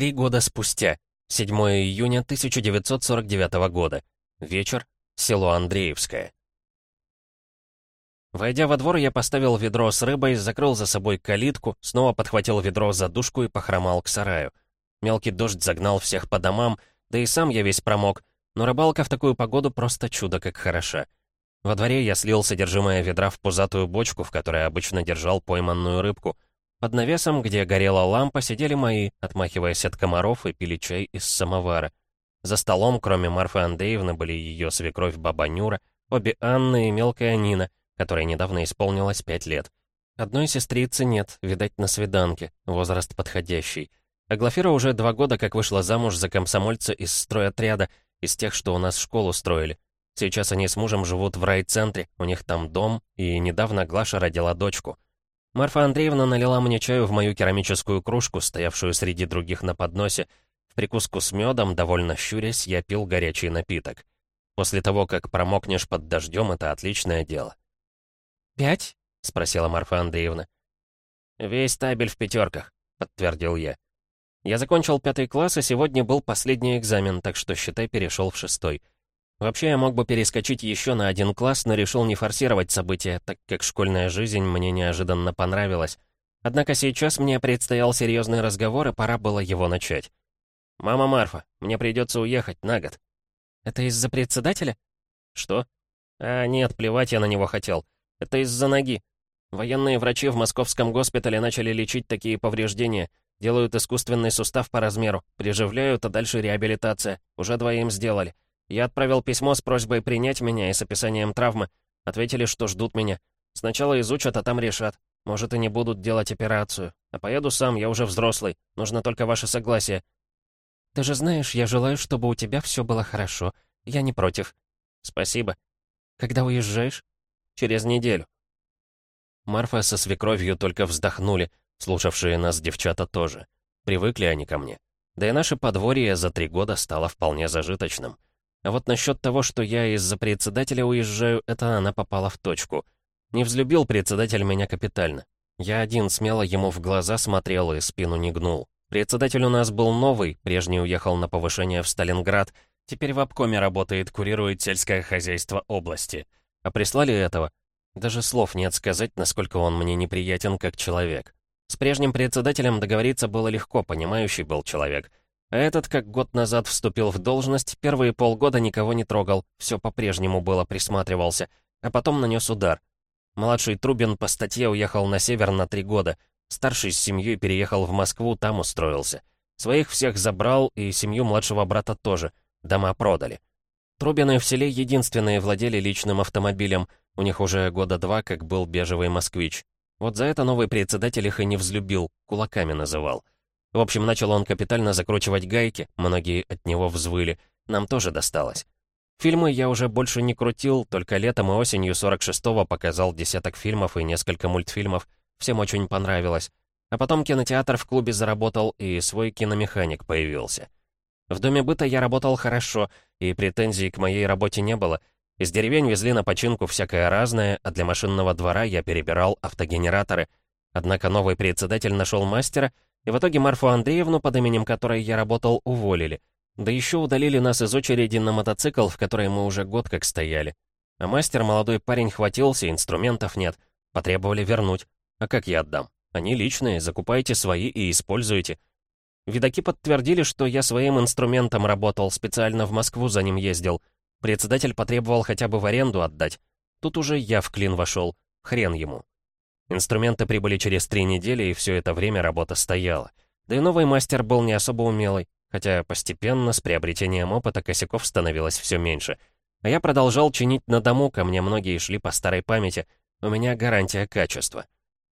Три года спустя. 7 июня 1949 года. Вечер. Село Андреевское. Войдя во двор, я поставил ведро с рыбой, закрыл за собой калитку, снова подхватил ведро за дужку и похромал к сараю. Мелкий дождь загнал всех по домам, да и сам я весь промок, но рыбалка в такую погоду просто чудо как хороша. Во дворе я слил содержимое ведра в пузатую бочку, в которой обычно держал пойманную рыбку. Под навесом, где горела лампа, сидели мои, отмахиваясь от комаров и пили чай из самовара. За столом, кроме Марфы Андреевны, были ее свекровь Баба Нюра, обе Анны и мелкая Нина, которой недавно исполнилось пять лет. Одной сестрицы нет, видать, на свиданке, возраст подходящий. А Глафира уже два года как вышла замуж за комсомольца из стройотряда, из тех, что у нас школу строили. Сейчас они с мужем живут в райцентре, у них там дом, и недавно Глаша родила дочку. Марфа Андреевна налила мне чаю в мою керамическую кружку, стоявшую среди других на подносе. В прикуску с медом, довольно щурясь, я пил горячий напиток. После того, как промокнешь под дождем, это отличное дело. «Пять?» — спросила Марфа Андреевна. «Весь табель в пятерках», — подтвердил я. Я закончил пятый класс, и сегодня был последний экзамен, так что, считай, перешел в шестой. Вообще, я мог бы перескочить еще на один класс, но решил не форсировать события, так как школьная жизнь мне неожиданно понравилась. Однако сейчас мне предстоял серьезный разговор, и пора было его начать. «Мама Марфа, мне придется уехать на год». «Это из-за председателя?» «Что?» «А, нет, плевать я на него хотел. Это из-за ноги. Военные врачи в московском госпитале начали лечить такие повреждения. Делают искусственный сустав по размеру, приживляют, а дальше реабилитация. Уже двоим сделали. Я отправил письмо с просьбой принять меня и с описанием травмы. Ответили, что ждут меня. Сначала изучат, а там решат. Может, и не будут делать операцию. А поеду сам, я уже взрослый. Нужно только ваше согласие. Ты же знаешь, я желаю, чтобы у тебя все было хорошо. Я не против. Спасибо. Когда уезжаешь? Через неделю. Марфа со свекровью только вздохнули, слушавшие нас девчата тоже. Привыкли они ко мне. Да и наше подворье за три года стало вполне зажиточным. А вот насчет того, что я из-за председателя уезжаю, это она попала в точку. Не взлюбил председатель меня капитально. Я один смело ему в глаза смотрел и спину не гнул. Председатель у нас был новый, прежний уехал на повышение в Сталинград, теперь в обкоме работает, курирует сельское хозяйство области. А прислали этого. Даже слов нет сказать, насколько он мне неприятен как человек. С прежним председателем договориться было легко, понимающий был человек. Этот, как год назад вступил в должность, первые полгода никого не трогал, все по-прежнему было присматривался, а потом нанес удар. Младший Трубин по статье уехал на север на три года, старший с семьей переехал в Москву, там устроился. Своих всех забрал, и семью младшего брата тоже, дома продали. Трубины в селе единственные владели личным автомобилем. У них уже года два, как был бежевый москвич. Вот за это новый председатель их и не взлюбил, кулаками называл. В общем, начал он капитально закручивать гайки, многие от него взвыли. Нам тоже досталось. Фильмы я уже больше не крутил, только летом и осенью 46-го показал десяток фильмов и несколько мультфильмов. Всем очень понравилось. А потом кинотеатр в клубе заработал, и свой киномеханик появился. В доме быта я работал хорошо, и претензий к моей работе не было. Из деревень везли на починку всякое разное, а для машинного двора я перебирал автогенераторы. Однако новый председатель нашел мастера, и в итоге Марфу Андреевну, под именем которой я работал, уволили. Да еще удалили нас из очереди на мотоцикл, в которой мы уже год как стояли. А мастер, молодой парень, хватился, инструментов нет. Потребовали вернуть. А как я отдам? Они личные, закупайте свои и используйте. Видаки подтвердили, что я своим инструментом работал, специально в Москву за ним ездил. Председатель потребовал хотя бы в аренду отдать. Тут уже я в клин вошел. Хрен ему. Инструменты прибыли через три недели, и все это время работа стояла. Да и новый мастер был не особо умелый, хотя постепенно, с приобретением опыта, косяков становилось все меньше. А я продолжал чинить на дому, ко мне многие шли по старой памяти. У меня гарантия качества.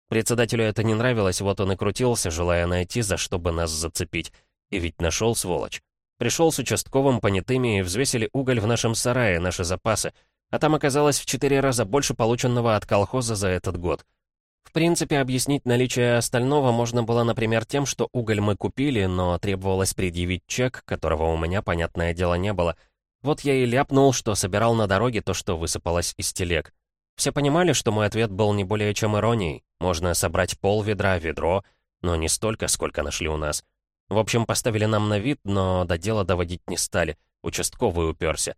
Председателю это не нравилось, вот он и крутился, желая найти, за что бы нас зацепить. И ведь нашел, сволочь. Пришел с участковым понятыми и взвесили уголь в нашем сарае, наши запасы. А там оказалось в четыре раза больше полученного от колхоза за этот год. В принципе, объяснить наличие остального можно было, например, тем, что уголь мы купили, но требовалось предъявить чек, которого у меня, понятное дело, не было. Вот я и ляпнул, что собирал на дороге то, что высыпалось из телег. Все понимали, что мой ответ был не более чем иронией. Можно собрать пол ведра, ведро, но не столько, сколько нашли у нас. В общем, поставили нам на вид, но до дела доводить не стали. Участковый уперся.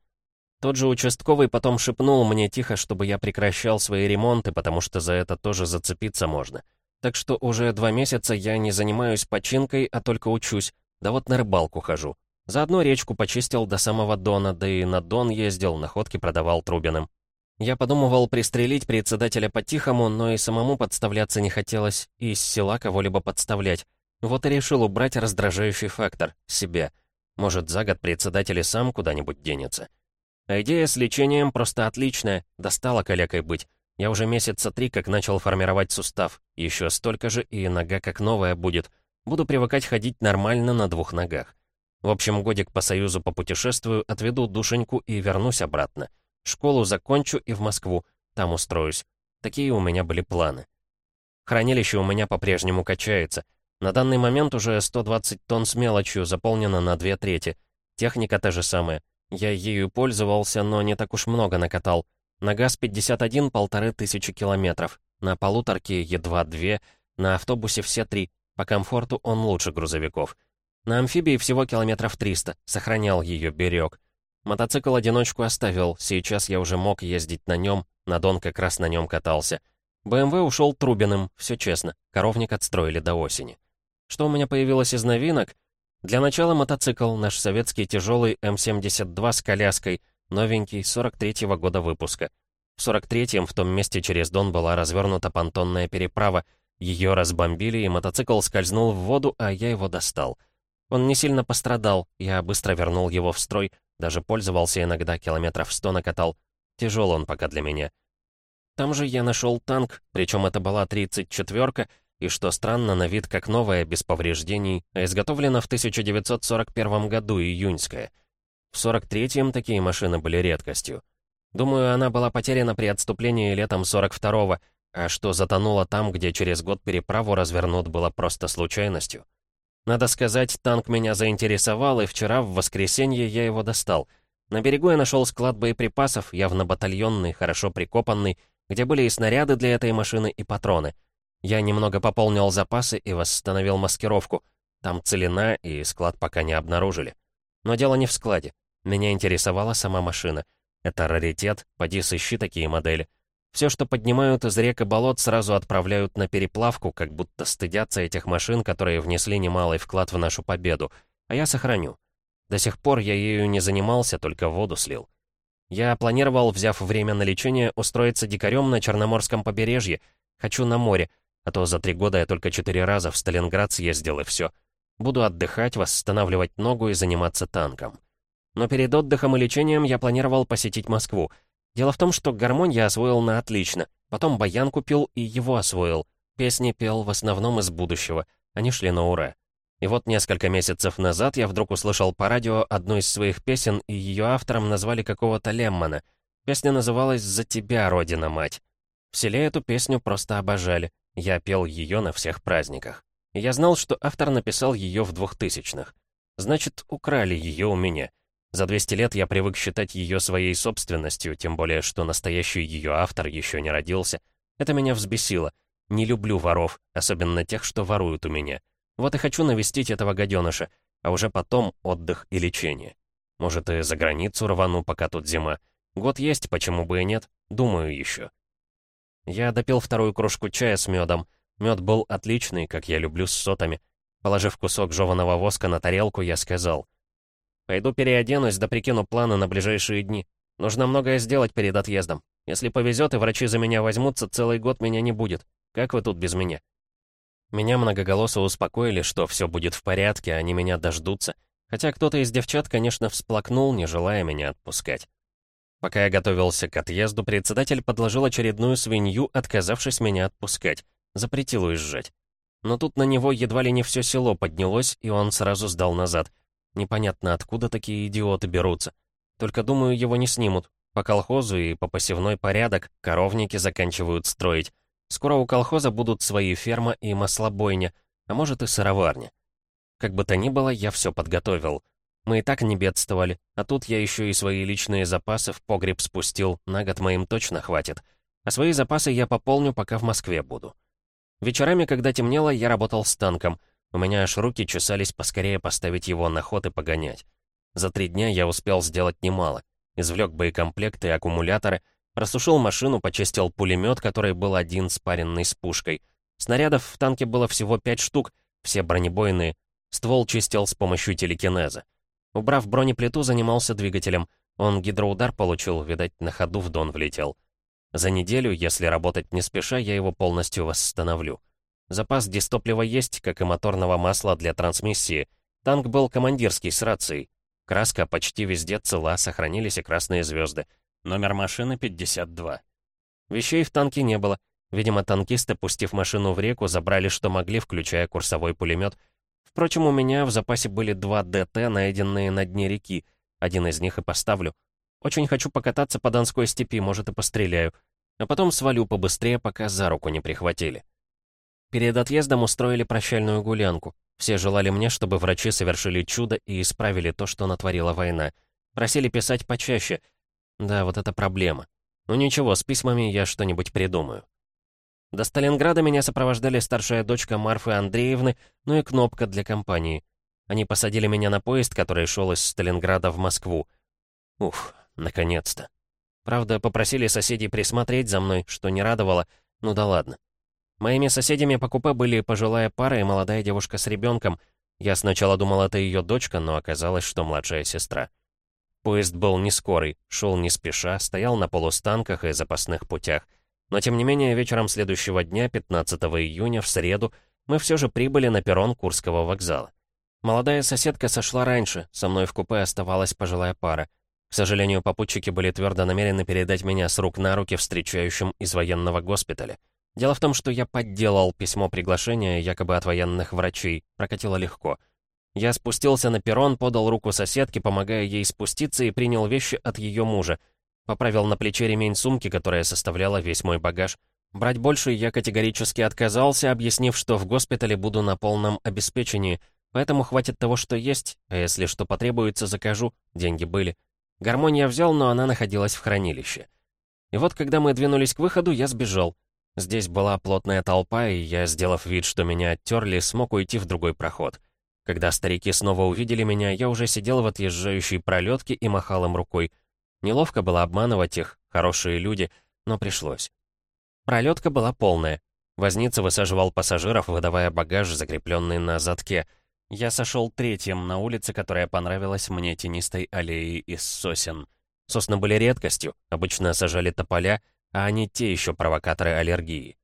Тот же участковый потом шепнул мне тихо, чтобы я прекращал свои ремонты, потому что за это тоже зацепиться можно. Так что уже два месяца я не занимаюсь починкой, а только учусь. Да вот на рыбалку хожу. Заодно речку почистил до самого Дона, да и на Дон ездил, находки продавал Трубиным. Я подумывал пристрелить председателя по-тихому, но и самому подставляться не хотелось, и из села кого-либо подставлять. Вот и решил убрать раздражающий фактор — себя. Может, за год председатель и сам куда-нибудь денется. А идея с лечением просто отличная, достала калекой быть. Я уже месяца три как начал формировать сустав. Еще столько же, и нога как новая будет. Буду привыкать ходить нормально на двух ногах. В общем, годик по Союзу попутешествую, отведу душеньку и вернусь обратно. Школу закончу и в Москву. Там устроюсь. Такие у меня были планы. Хранилище у меня по-прежнему качается. На данный момент уже 120 тонн с мелочью, заполнено на две трети. Техника та же самая. Я ею пользовался, но не так уж много накатал. На ГАЗ-51 полторы тысячи километров, на полуторке едва две, на автобусе все три, по комфорту он лучше грузовиков. На амфибии всего километров 300, сохранял ее, берег. Мотоцикл-одиночку оставил, сейчас я уже мог ездить на нем, на Дон как раз на нем катался. БМВ ушел Трубиным, все честно, коровник отстроили до осени. Что у меня появилось из новинок? Для начала мотоцикл, наш советский тяжелый М-72 с коляской — Новенький, 43-го года выпуска. В 43-м в том месте через Дон была развернута понтонная переправа. Ее разбомбили, и мотоцикл скользнул в воду, а я его достал. Он не сильно пострадал, я быстро вернул его в строй, даже пользовался иногда, километров сто накатал. Тяжел он пока для меня. Там же я нашел танк, причем это была 34-ка, и что странно, на вид как новая, без повреждений, а изготовлена в 1941 году, июньская — в 43-м такие машины были редкостью. Думаю, она была потеряна при отступлении летом 42-го, а что затонула там, где через год переправу развернут, было просто случайностью. Надо сказать, танк меня заинтересовал, и вчера, в воскресенье, я его достал. На берегу я нашел склад боеприпасов, явно батальонный, хорошо прикопанный, где были и снаряды для этой машины, и патроны. Я немного пополнил запасы и восстановил маскировку. Там целина, и склад пока не обнаружили. Но дело не в складе. Меня интересовала сама машина. Это раритет, поди сыщи такие модели. Все, что поднимают из рек и болот, сразу отправляют на переплавку, как будто стыдятся этих машин, которые внесли немалый вклад в нашу победу. А я сохраню. До сих пор я ею не занимался, только воду слил. Я планировал, взяв время на лечение, устроиться дикарем на Черноморском побережье. Хочу на море, а то за три года я только четыре раза в Сталинград съездил и все. Буду отдыхать, восстанавливать ногу и заниматься танком. Но перед отдыхом и лечением я планировал посетить Москву. Дело в том, что гармонь я освоил на отлично. Потом баян купил и его освоил. Песни пел в основном из будущего. Они шли на ура. И вот несколько месяцев назад я вдруг услышал по радио одну из своих песен, и ее автором назвали какого-то Леммана. Песня называлась «За тебя, Родина-мать». В селе эту песню просто обожали. Я пел ее на всех праздниках. Я знал, что автор написал ее в двухтысячных. Значит, украли ее у меня. За 200 лет я привык считать ее своей собственностью, тем более, что настоящий ее автор еще не родился. Это меня взбесило. Не люблю воров, особенно тех, что воруют у меня. Вот и хочу навестить этого гаденыша, а уже потом отдых и лечение. Может, и за границу рвану, пока тут зима. Год есть, почему бы и нет, думаю еще. Я допил вторую кружку чая с медом, Мед был отличный, как я люблю с сотами. Положив кусок жеваного воска на тарелку, я сказал. «Пойду переоденусь, да прикину планы на ближайшие дни. Нужно многое сделать перед отъездом. Если повезет и врачи за меня возьмутся, целый год меня не будет. Как вы тут без меня?» Меня многоголосо успокоили, что все будет в порядке, они меня дождутся. Хотя кто-то из девчат, конечно, всплакнул, не желая меня отпускать. Пока я готовился к отъезду, председатель подложил очередную свинью, отказавшись меня отпускать. Запретил уезжать. Но тут на него едва ли не все село поднялось, и он сразу сдал назад. Непонятно, откуда такие идиоты берутся. Только, думаю, его не снимут. По колхозу и по посевной порядок коровники заканчивают строить. Скоро у колхоза будут свои ферма и маслобойня, а может и сыроварня. Как бы то ни было, я все подготовил. Мы и так не бедствовали, а тут я еще и свои личные запасы в погреб спустил, на год моим точно хватит. А свои запасы я пополню, пока в Москве буду. Вечерами, когда темнело, я работал с танком. У меня аж руки чесались поскорее поставить его на ход и погонять. За три дня я успел сделать немало. Извлек боекомплекты и аккумуляторы, просушил машину, почистил пулемет, который был один спаренный с пушкой. Снарядов в танке было всего пять штук, все бронебойные. Ствол чистил с помощью телекинеза. Убрав бронеплиту, занимался двигателем. Он гидроудар получил, видать, на ходу в дон влетел. За неделю, если работать не спеша, я его полностью восстановлю. Запас дистоплива есть, как и моторного масла для трансмиссии. Танк был командирский с рацией. Краска почти везде цела, сохранились и красные звезды. Номер машины 52. Вещей в танке не было. Видимо, танкисты, пустив машину в реку, забрали что могли, включая курсовой пулемет. Впрочем, у меня в запасе были два ДТ, найденные на дне реки. Один из них и поставлю. Очень хочу покататься по Донской степи, может, и постреляю. А потом свалю побыстрее, пока за руку не прихватили. Перед отъездом устроили прощальную гулянку. Все желали мне, чтобы врачи совершили чудо и исправили то, что натворила война. Просили писать почаще. Да, вот это проблема. Ну ничего, с письмами я что-нибудь придумаю. До Сталинграда меня сопровождали старшая дочка Марфы Андреевны, ну и Кнопка для компании. Они посадили меня на поезд, который шел из Сталинграда в Москву. Уф, наконец-то. Правда, попросили соседей присмотреть за мной, что не радовало, ну да ладно. Моими соседями по купе были пожилая пара и молодая девушка с ребенком. Я сначала думал, это ее дочка, но оказалось, что младшая сестра. Поезд был не скорый, шел не спеша, стоял на полустанках и запасных путях. Но тем не менее, вечером следующего дня, 15 июня, в среду, мы все же прибыли на перрон Курского вокзала. Молодая соседка сошла раньше, со мной в купе оставалась пожилая пара. К сожалению, попутчики были твердо намерены передать меня с рук на руки встречающим из военного госпиталя. Дело в том, что я подделал письмо приглашения якобы от военных врачей, прокатило легко. Я спустился на перрон, подал руку соседке, помогая ей спуститься, и принял вещи от ее мужа. Поправил на плече ремень сумки, которая составляла весь мой багаж. Брать больше я категорически отказался, объяснив, что в госпитале буду на полном обеспечении, поэтому хватит того, что есть, а если что потребуется, закажу, деньги были. Гармонь я взял, но она находилась в хранилище. И вот, когда мы двинулись к выходу, я сбежал. Здесь была плотная толпа, и я, сделав вид, что меня оттерли, смог уйти в другой проход. Когда старики снова увидели меня, я уже сидел в отъезжающей пролетке и махал им рукой. Неловко было обманывать их, хорошие люди, но пришлось. Пролетка была полная. Возница высаживал пассажиров, выдавая багаж, закрепленный на задке — я сошел третьим на улице, которая понравилась мне тенистой аллеей из сосен. Сосны были редкостью, обычно сажали тополя, а они те еще провокаторы аллергии.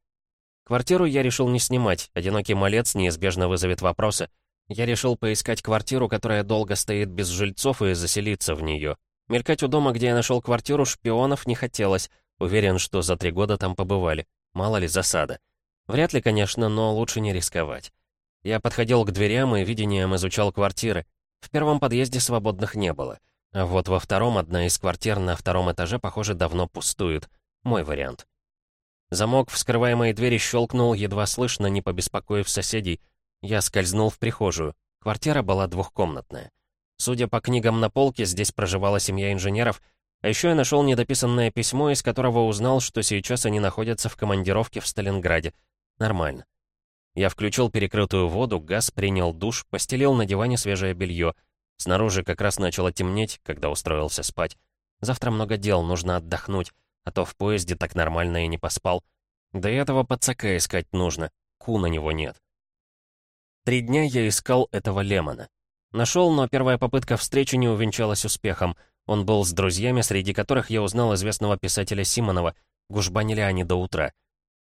Квартиру я решил не снимать, одинокий малец неизбежно вызовет вопросы. Я решил поискать квартиру, которая долго стоит без жильцов, и заселиться в нее. Мелькать у дома, где я нашел квартиру, шпионов не хотелось. Уверен, что за три года там побывали. Мало ли засада. Вряд ли, конечно, но лучше не рисковать. Я подходил к дверям и видением изучал квартиры. В первом подъезде свободных не было. А вот во втором одна из квартир на втором этаже, похоже, давно пустует. Мой вариант. Замок вскрываемой двери щелкнул, едва слышно, не побеспокоив соседей. Я скользнул в прихожую. Квартира была двухкомнатная. Судя по книгам на полке, здесь проживала семья инженеров, а еще я нашел недописанное письмо, из которого узнал, что сейчас они находятся в командировке в Сталинграде. Нормально. Я включил перекрытую воду, газ, принял душ, постелил на диване свежее белье. Снаружи как раз начало темнеть, когда устроился спать. Завтра много дел, нужно отдохнуть, а то в поезде так нормально и не поспал. До этого пацака искать нужно, ку на него нет. Три дня я искал этого Лемона. Нашел, но первая попытка встречи не увенчалась успехом. Он был с друзьями, среди которых я узнал известного писателя Симонова. Гужбанили они до утра.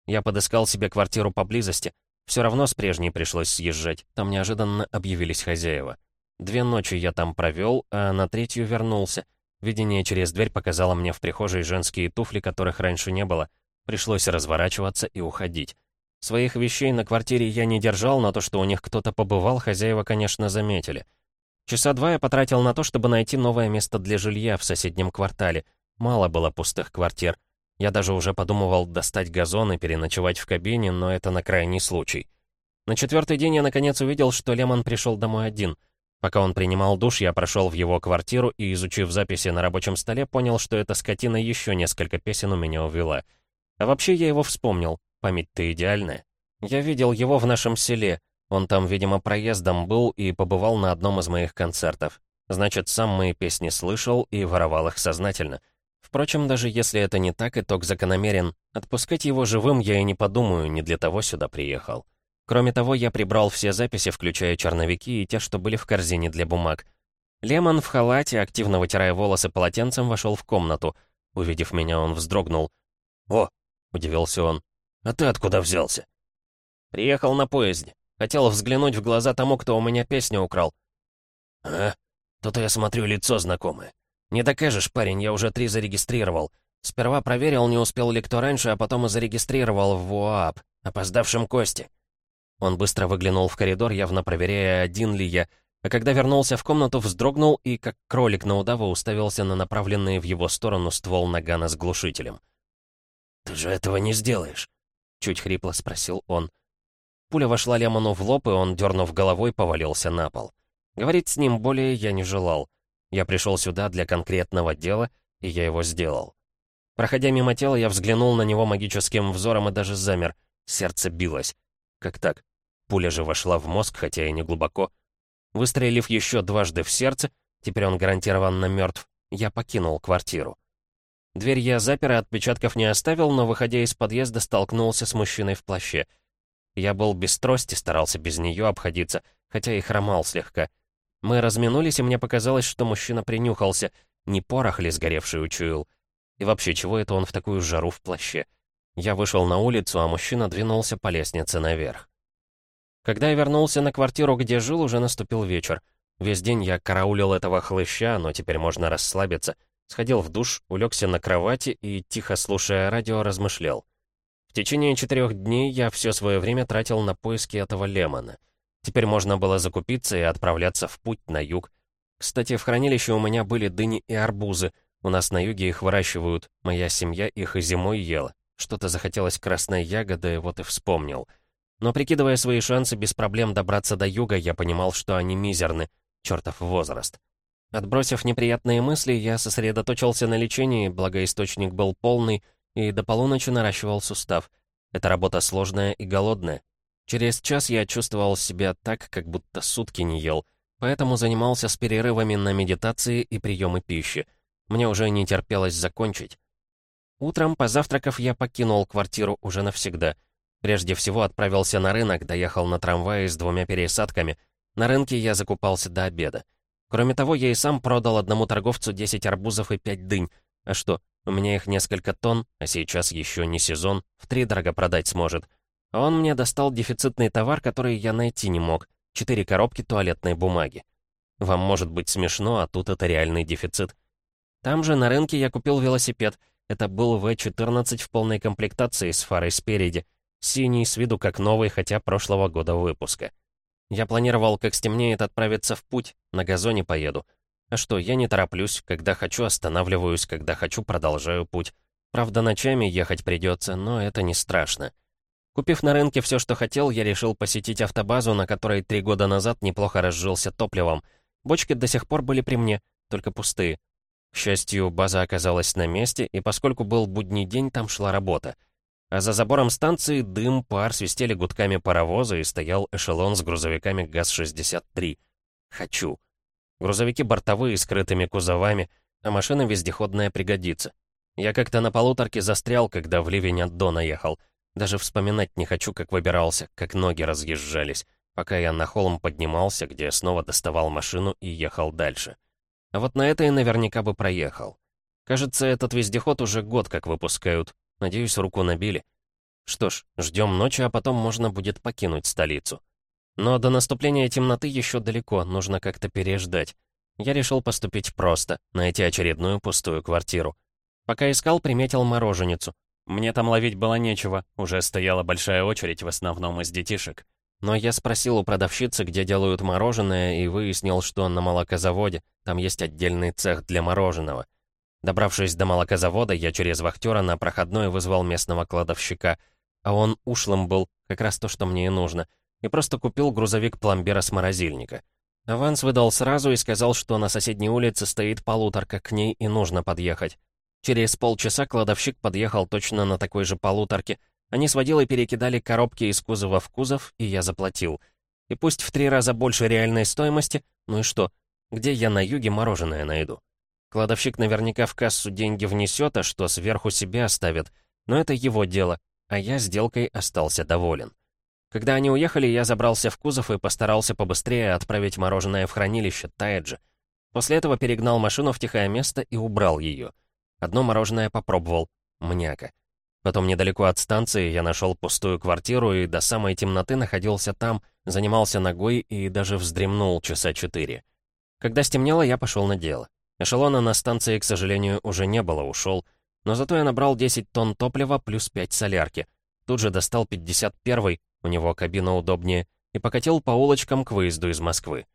Я подыскал себе квартиру поблизости, все равно с прежней пришлось съезжать, там неожиданно объявились хозяева. Две ночи я там провел, а на третью вернулся. Видение через дверь показало мне в прихожей женские туфли, которых раньше не было. Пришлось разворачиваться и уходить. Своих вещей на квартире я не держал, но то, что у них кто-то побывал, хозяева, конечно, заметили. Часа два я потратил на то, чтобы найти новое место для жилья в соседнем квартале. Мало было пустых квартир. Я даже уже подумывал достать газон и переночевать в кабине, но это на крайний случай. На четвертый день я наконец увидел, что Лемон пришел домой один. Пока он принимал душ, я прошел в его квартиру и, изучив записи на рабочем столе, понял, что эта скотина еще несколько песен у меня увела. А вообще я его вспомнил. Память-то идеальная. Я видел его в нашем селе. Он там, видимо, проездом был и побывал на одном из моих концертов. Значит, сам мои песни слышал и воровал их сознательно. Впрочем, даже если это не так, итог закономерен. Отпускать его живым я и не подумаю, не для того сюда приехал. Кроме того, я прибрал все записи, включая черновики и те, что были в корзине для бумаг. Лемон в халате, активно вытирая волосы полотенцем, вошел в комнату. Увидев меня, он вздрогнул. «О!» — удивился он. «А ты откуда взялся?» «Приехал на поезде. Хотел взглянуть в глаза тому, кто у меня песню украл». «А? То-то я смотрю, лицо знакомое. Не докажешь, парень, я уже три зарегистрировал. Сперва проверил, не успел ли кто раньше, а потом и зарегистрировал в ВУАП, опоздавшем Кости». Он быстро выглянул в коридор, явно проверяя, один ли я, а когда вернулся в комнату, вздрогнул и, как кролик на удава, уставился на направленный в его сторону ствол нагана с глушителем. «Ты же этого не сделаешь?» — чуть хрипло спросил он. Пуля вошла Лемону в лоб, и он, дернув головой, повалился на пол. Говорить с ним более я не желал. Я пришел сюда для конкретного дела, и я его сделал. Проходя мимо тела, я взглянул на него магическим взором и даже замер. Сердце билось. Как так? Пуля же вошла в мозг, хотя и не глубоко. Выстрелив еще дважды в сердце, теперь он гарантированно мертв, я покинул квартиру. Дверь я запер и отпечатков не оставил, но, выходя из подъезда, столкнулся с мужчиной в плаще. Я был без трости, старался без нее обходиться, хотя и хромал слегка. Мы разминулись, и мне показалось, что мужчина принюхался, не порох ли сгоревший учуял. И вообще, чего это он в такую жару в плаще? Я вышел на улицу, а мужчина двинулся по лестнице наверх. Когда я вернулся на квартиру, где жил, уже наступил вечер. Весь день я караулил этого хлыща, но теперь можно расслабиться. Сходил в душ, улегся на кровати и, тихо слушая радио, размышлял. В течение четырех дней я все свое время тратил на поиски этого Лемона. Теперь можно было закупиться и отправляться в путь на юг. Кстати, в хранилище у меня были дыни и арбузы. У нас на юге их выращивают. Моя семья их и зимой ела. Что-то захотелось красной ягоды, вот и вспомнил. Но прикидывая свои шансы без проблем добраться до юга, я понимал, что они мизерны. Чертов возраст. Отбросив неприятные мысли, я сосредоточился на лечении, благо источник был полный, и до полуночи наращивал сустав. Эта работа сложная и голодная. Через час я чувствовал себя так, как будто сутки не ел, поэтому занимался с перерывами на медитации и приемы пищи. Мне уже не терпелось закончить. Утром, позавтракав, я покинул квартиру уже навсегда. Прежде всего отправился на рынок, доехал на трамвае с двумя пересадками. На рынке я закупался до обеда. Кроме того, я и сам продал одному торговцу 10 арбузов и 5 дынь. А что, у меня их несколько тонн, а сейчас еще не сезон, в три дорого продать сможет. А он мне достал дефицитный товар, который я найти не мог. Четыре коробки туалетной бумаги. Вам может быть смешно, а тут это реальный дефицит. Там же на рынке я купил велосипед — это был В-14 в полной комплектации с фарой спереди. Синий, с виду как новый, хотя прошлого года выпуска. Я планировал, как стемнеет, отправиться в путь, на газоне поеду. А что, я не тороплюсь, когда хочу останавливаюсь, когда хочу продолжаю путь. Правда, ночами ехать придется, но это не страшно. Купив на рынке все, что хотел, я решил посетить автобазу, на которой три года назад неплохо разжился топливом. Бочки до сих пор были при мне, только пустые. К счастью, база оказалась на месте, и поскольку был будний день, там шла работа. А за забором станции дым, пар, свистели гудками паровоза, и стоял эшелон с грузовиками ГАЗ-63. Хочу. Грузовики бортовые, скрытыми кузовами, а машина вездеходная пригодится. Я как-то на полуторке застрял, когда в ливень от Дона ехал. Даже вспоминать не хочу, как выбирался, как ноги разъезжались, пока я на холм поднимался, где снова доставал машину и ехал дальше. А вот на этой наверняка бы проехал. Кажется, этот вездеход уже год как выпускают. Надеюсь, руку набили. Что ж, ждем ночи, а потом можно будет покинуть столицу. Но до наступления темноты еще далеко, нужно как-то переждать. Я решил поступить просто, найти очередную пустую квартиру. Пока искал, приметил мороженицу. Мне там ловить было нечего, уже стояла большая очередь, в основном из детишек. Но я спросил у продавщицы, где делают мороженое, и выяснил, что на молокозаводе, там есть отдельный цех для мороженого. Добравшись до молокозавода, я через вахтера на проходной вызвал местного кладовщика, а он ушлым был, как раз то, что мне и нужно, и просто купил грузовик пломбира с морозильника. Аванс выдал сразу и сказал, что на соседней улице стоит полуторка, к ней и нужно подъехать. Через полчаса кладовщик подъехал точно на такой же полуторке, они с водилой перекидали коробки из кузова в кузов, и я заплатил. И пусть в три раза больше реальной стоимости, ну и что? Где я на юге мороженое найду? Кладовщик наверняка в кассу деньги внесет, а что сверху себе оставит. Но это его дело, а я сделкой остался доволен. Когда они уехали, я забрался в кузов и постарался побыстрее отправить мороженое в хранилище, тает. После этого перегнал машину в тихое место и убрал ее. Одно мороженое попробовал. Мняка. Потом недалеко от станции я нашел пустую квартиру и до самой темноты находился там, занимался ногой и даже вздремнул часа четыре. Когда стемнело, я пошел на дело. Эшелона на станции, к сожалению, уже не было, ушел. Но зато я набрал 10 тонн топлива плюс 5 солярки. Тут же достал 51-й, у него кабина удобнее, и покатил по улочкам к выезду из Москвы.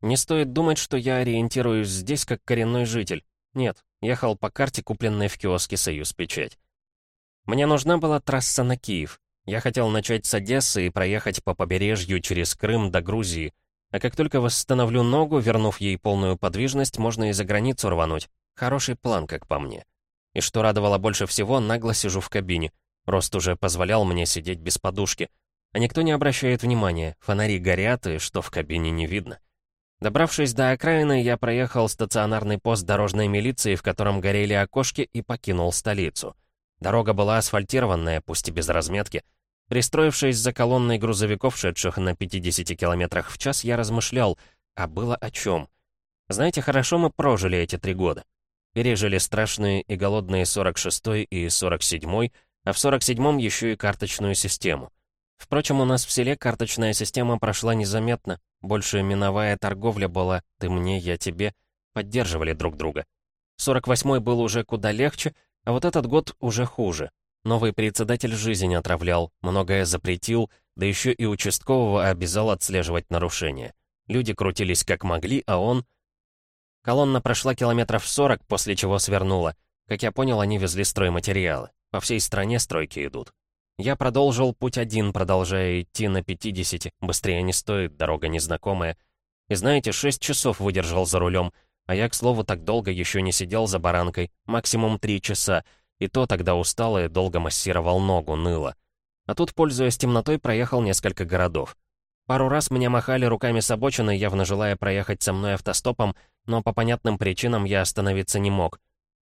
Не стоит думать, что я ориентируюсь здесь как коренной житель. Нет, ехал по карте, купленной в киоске «Союз Печать». Мне нужна была трасса на Киев. Я хотел начать с Одессы и проехать по побережью через Крым до Грузии. А как только восстановлю ногу, вернув ей полную подвижность, можно и за границу рвануть. Хороший план, как по мне. И что радовало больше всего, нагло сижу в кабине. Рост уже позволял мне сидеть без подушки. А никто не обращает внимания, фонари горят, и что в кабине не видно. Добравшись до окраины, я проехал стационарный пост дорожной милиции, в котором горели окошки, и покинул столицу. Дорога была асфальтированная, пусть и без разметки. Пристроившись за колонной грузовиков, шедших на 50 км в час, я размышлял, а было о чем. Знаете, хорошо мы прожили эти три года. Пережили страшные и голодные 46-й и 47-й, а в 47-м еще и карточную систему. Впрочем, у нас в селе карточная система прошла незаметно. Больше миновая торговля была «ты мне, я тебе». Поддерживали друг друга. 48-й был уже куда легче, а вот этот год уже хуже. Новый председатель жизнь отравлял, многое запретил, да еще и участкового обязал отслеживать нарушения. Люди крутились как могли, а он... Колонна прошла километров 40, после чего свернула. Как я понял, они везли стройматериалы. По всей стране стройки идут. Я продолжил путь один, продолжая идти на 50, быстрее не стоит, дорога незнакомая. И знаете, 6 часов выдержал за рулем, а я, к слову, так долго еще не сидел за баранкой, максимум 3 часа, и то тогда устал и долго массировал ногу, ныло. А тут, пользуясь темнотой, проехал несколько городов. Пару раз мне махали руками с обочины, явно желая проехать со мной автостопом, но по понятным причинам я остановиться не мог.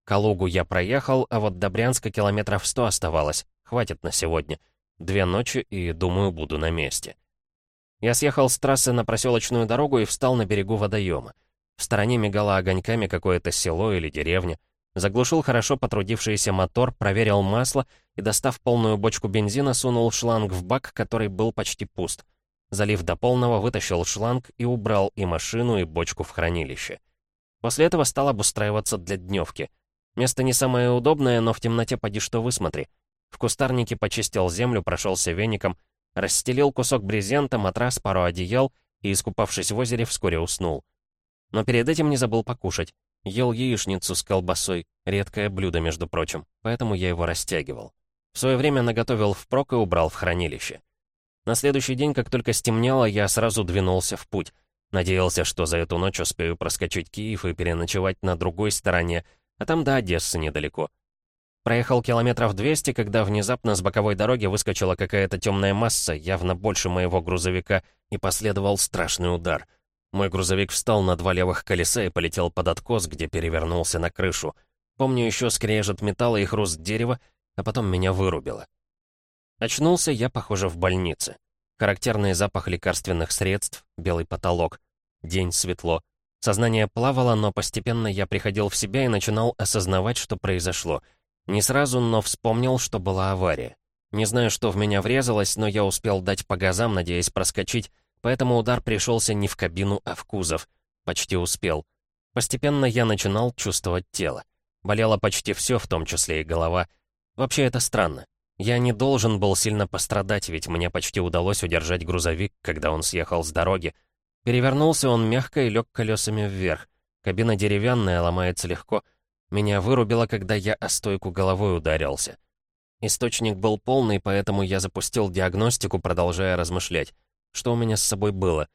Калугу я проехал, а вот до Брянска километров сто оставалось. Хватит на сегодня. Две ночи и, думаю, буду на месте. Я съехал с трассы на проселочную дорогу и встал на берегу водоема. В стороне мигало огоньками какое-то село или деревня. Заглушил хорошо потрудившийся мотор, проверил масло и, достав полную бочку бензина, сунул шланг в бак, который был почти пуст. Залив до полного, вытащил шланг и убрал и машину, и бочку в хранилище. После этого стал обустраиваться для дневки. Место не самое удобное, но в темноте поди что высмотри. В кустарнике почистил землю, прошелся веником, расстелил кусок брезента, матрас, пару одеял и, искупавшись в озере, вскоре уснул. Но перед этим не забыл покушать. Ел яичницу с колбасой, редкое блюдо, между прочим, поэтому я его растягивал. В свое время наготовил впрок и убрал в хранилище. На следующий день, как только стемнело, я сразу двинулся в путь. Надеялся, что за эту ночь успею проскочить Киев и переночевать на другой стороне, а там до Одессы недалеко. Проехал километров 200, когда внезапно с боковой дороги выскочила какая-то темная масса, явно больше моего грузовика, и последовал страшный удар. Мой грузовик встал на два левых колеса и полетел под откос, где перевернулся на крышу. Помню еще скрежет металла и хруст дерева, а потом меня вырубило. Очнулся я, похоже, в больнице. Характерный запах лекарственных средств, белый потолок. День светло. Сознание плавало, но постепенно я приходил в себя и начинал осознавать, что произошло — не сразу, но вспомнил, что была авария. Не знаю, что в меня врезалось, но я успел дать по газам, надеясь проскочить, поэтому удар пришелся не в кабину, а в кузов. Почти успел. Постепенно я начинал чувствовать тело. Болело почти все, в том числе и голова. Вообще это странно. Я не должен был сильно пострадать, ведь мне почти удалось удержать грузовик, когда он съехал с дороги. Перевернулся он мягко и лег колесами вверх. Кабина деревянная, ломается легко — меня вырубило, когда я о стойку головой ударился. Источник был полный, поэтому я запустил диагностику, продолжая размышлять. Что у меня с собой было?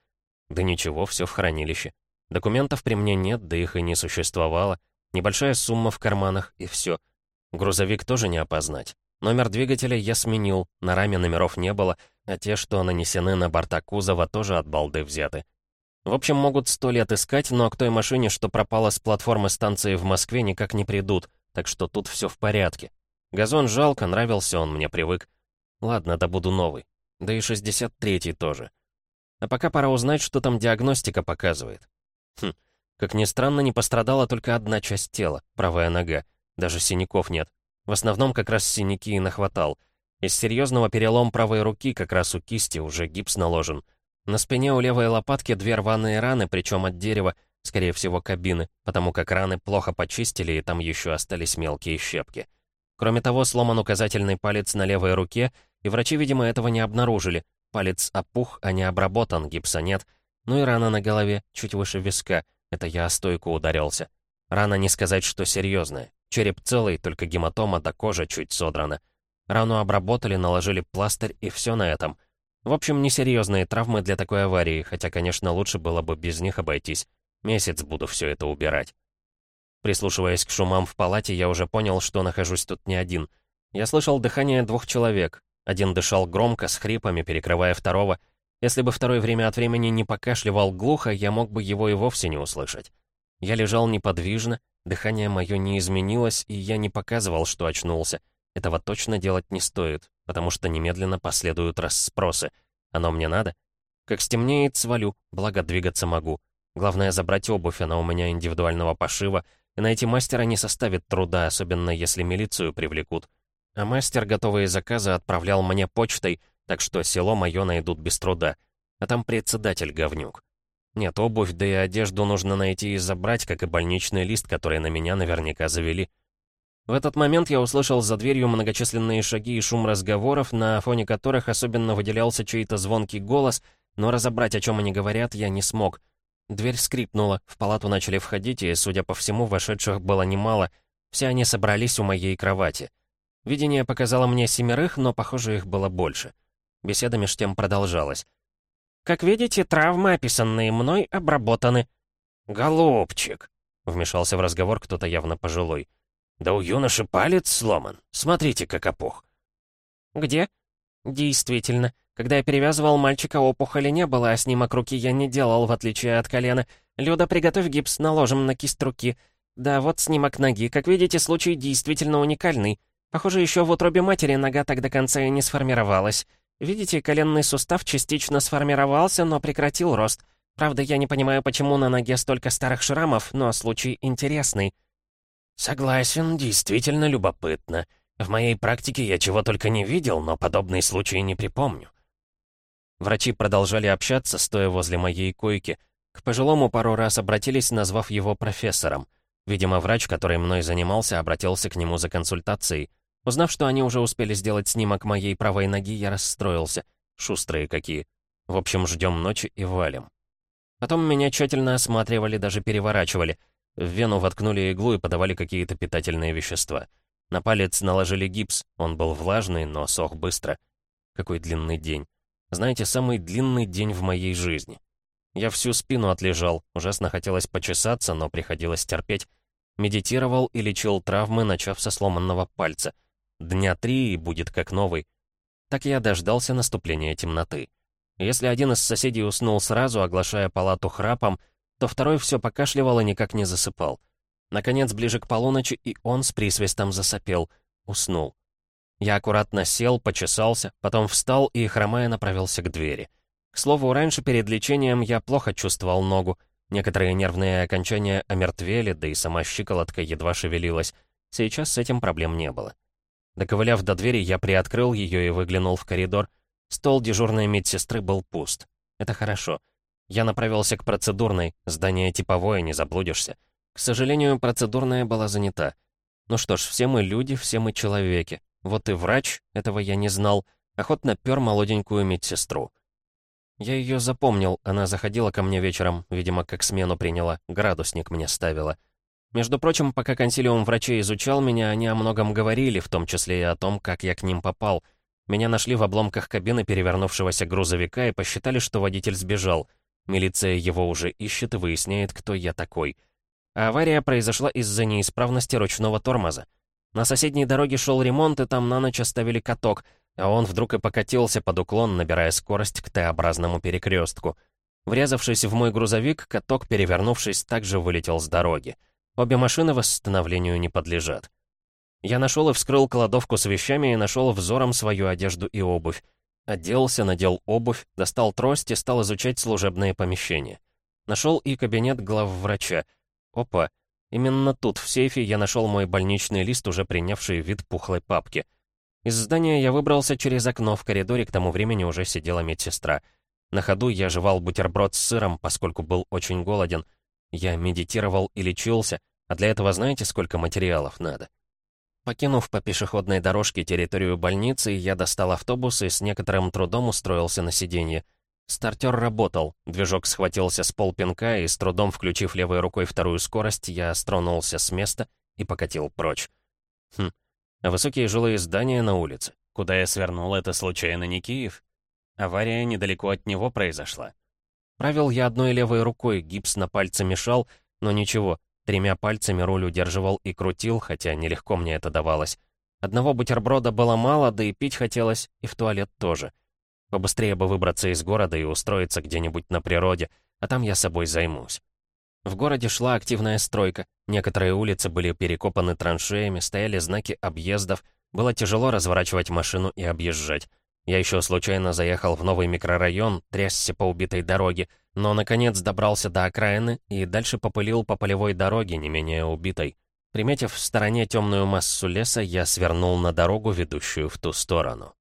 Да ничего, все в хранилище. Документов при мне нет, да их и не существовало. Небольшая сумма в карманах, и все. Грузовик тоже не опознать. Номер двигателя я сменил, на раме номеров не было, а те, что нанесены на борта кузова, тоже от балды взяты. В общем, могут сто лет искать, но к той машине, что пропала с платформы станции в Москве, никак не придут, так что тут все в порядке. Газон жалко, нравился он, мне привык. Ладно, добуду новый. Да и 63-й тоже. А пока пора узнать, что там диагностика показывает. Хм, как ни странно, не пострадала только одна часть тела, правая нога. Даже синяков нет. В основном как раз синяки и нахватал. Из серьезного перелом правой руки, как раз у кисти, уже гипс наложен. На спине у левой лопатки две рваные раны, причем от дерева, скорее всего кабины, потому как раны плохо почистили и там еще остались мелкие щепки. Кроме того, сломан указательный палец на левой руке, и врачи, видимо, этого не обнаружили. Палец опух, а не обработан, гипса нет. Ну и рана на голове, чуть выше виска. Это я о стойку ударился. Рана не сказать, что серьезная. Череп целый, только гематома до кожи чуть содрана. Рану обработали, наложили пластырь, и все на этом. В общем, несерьезные травмы для такой аварии, хотя, конечно, лучше было бы без них обойтись. Месяц буду все это убирать. Прислушиваясь к шумам в палате, я уже понял, что нахожусь тут не один. Я слышал дыхание двух человек. Один дышал громко, с хрипами, перекрывая второго. Если бы второй время от времени не покашливал глухо, я мог бы его и вовсе не услышать. Я лежал неподвижно, дыхание мое не изменилось, и я не показывал, что очнулся. Этого точно делать не стоит, потому что немедленно последуют расспросы. Оно мне надо? Как стемнеет, свалю, благо двигаться могу. Главное забрать обувь, она у меня индивидуального пошива, и найти мастера не составит труда, особенно если милицию привлекут. А мастер готовые заказы отправлял мне почтой, так что село мое найдут без труда. А там председатель говнюк. Нет, обувь, да и одежду нужно найти и забрать, как и больничный лист, который на меня наверняка завели. В этот момент я услышал за дверью многочисленные шаги и шум разговоров, на фоне которых особенно выделялся чей-то звонкий голос, но разобрать, о чем они говорят, я не смог. Дверь скрипнула, в палату начали входить, и, судя по всему, вошедших было немало. Все они собрались у моей кровати. Видение показало мне семерых, но, похоже, их было больше. Беседа меж тем продолжалась. «Как видите, травмы, описанные мной, обработаны». «Голубчик!» — вмешался в разговор кто-то явно пожилой. «Да у юноши палец сломан. Смотрите, как опух». «Где?» «Действительно. Когда я перевязывал мальчика, опухоли не было, а снимок руки я не делал, в отличие от колена. Люда, приготовь гипс, наложим на кисть руки. Да, вот снимок ноги. Как видите, случай действительно уникальный. Похоже, еще в утробе матери нога так до конца и не сформировалась. Видите, коленный сустав частично сформировался, но прекратил рост. Правда, я не понимаю, почему на ноге столько старых шрамов, но случай интересный. «Согласен, действительно любопытно. В моей практике я чего только не видел, но подобный случай не припомню». Врачи продолжали общаться, стоя возле моей койки. К пожилому пару раз обратились, назвав его профессором. Видимо, врач, который мной занимался, обратился к нему за консультацией. Узнав, что они уже успели сделать снимок моей правой ноги, я расстроился. Шустрые какие. В общем, ждем ночи и валим. Потом меня тщательно осматривали, даже переворачивали — в вену воткнули иглу и подавали какие-то питательные вещества. На палец наложили гипс, он был влажный, но сох быстро. Какой длинный день. Знаете, самый длинный день в моей жизни. Я всю спину отлежал, ужасно хотелось почесаться, но приходилось терпеть. Медитировал и лечил травмы, начав со сломанного пальца. Дня три и будет как новый. Так я дождался наступления темноты. Если один из соседей уснул сразу, оглашая палату храпом, то второй все покашливал и никак не засыпал. Наконец, ближе к полуночи, и он с присвистом засопел. Уснул. Я аккуратно сел, почесался, потом встал и, хромая, направился к двери. К слову, раньше перед лечением я плохо чувствовал ногу. Некоторые нервные окончания омертвели, да и сама щиколотка едва шевелилась. Сейчас с этим проблем не было. Доковыляв до двери, я приоткрыл ее и выглянул в коридор. Стол дежурной медсестры был пуст. Это хорошо. Я направился к процедурной, здание типовое, не заблудишься. К сожалению, процедурная была занята. Ну что ж, все мы люди, все мы человеки. Вот и врач, этого я не знал, охотно пёр молоденькую медсестру. Я ее запомнил, она заходила ко мне вечером, видимо, как смену приняла, градусник мне ставила. Между прочим, пока консилиум врачей изучал меня, они о многом говорили, в том числе и о том, как я к ним попал. Меня нашли в обломках кабины перевернувшегося грузовика и посчитали, что водитель сбежал — Милиция его уже ищет и выясняет, кто я такой. А авария произошла из-за неисправности ручного тормоза. На соседней дороге шел ремонт, и там на ночь оставили каток, а он вдруг и покатился под уклон, набирая скорость к Т-образному перекрестку. Врезавшись в мой грузовик, каток, перевернувшись, также вылетел с дороги. Обе машины восстановлению не подлежат. Я нашел и вскрыл кладовку с вещами и нашел взором свою одежду и обувь. Оделся, надел обувь, достал трость и стал изучать служебные помещения. Нашел и кабинет главврача. Опа, именно тут, в сейфе, я нашел мой больничный лист, уже принявший вид пухлой папки. Из здания я выбрался через окно, в коридоре к тому времени уже сидела медсестра. На ходу я жевал бутерброд с сыром, поскольку был очень голоден. Я медитировал и лечился, а для этого знаете, сколько материалов надо? Покинув по пешеходной дорожке территорию больницы, я достал автобус и с некоторым трудом устроился на сиденье. Стартер работал, движок схватился с полпинка, и с трудом включив левой рукой вторую скорость, я стронулся с места и покатил прочь. Хм, а высокие жилые здания на улице. Куда я свернул, это случайно не Киев? Авария недалеко от него произошла. Правил я одной левой рукой, гипс на пальце мешал, но ничего, Тремя пальцами руль удерживал и крутил, хотя нелегко мне это давалось. Одного бутерброда было мало, да и пить хотелось, и в туалет тоже. Побыстрее бы выбраться из города и устроиться где-нибудь на природе, а там я собой займусь. В городе шла активная стройка, некоторые улицы были перекопаны траншеями, стояли знаки объездов, было тяжело разворачивать машину и объезжать. Я еще случайно заехал в новый микрорайон, трясся по убитой дороге, но, наконец, добрался до окраины и дальше попылил по полевой дороге, не менее убитой. Приметив в стороне темную массу леса, я свернул на дорогу, ведущую в ту сторону.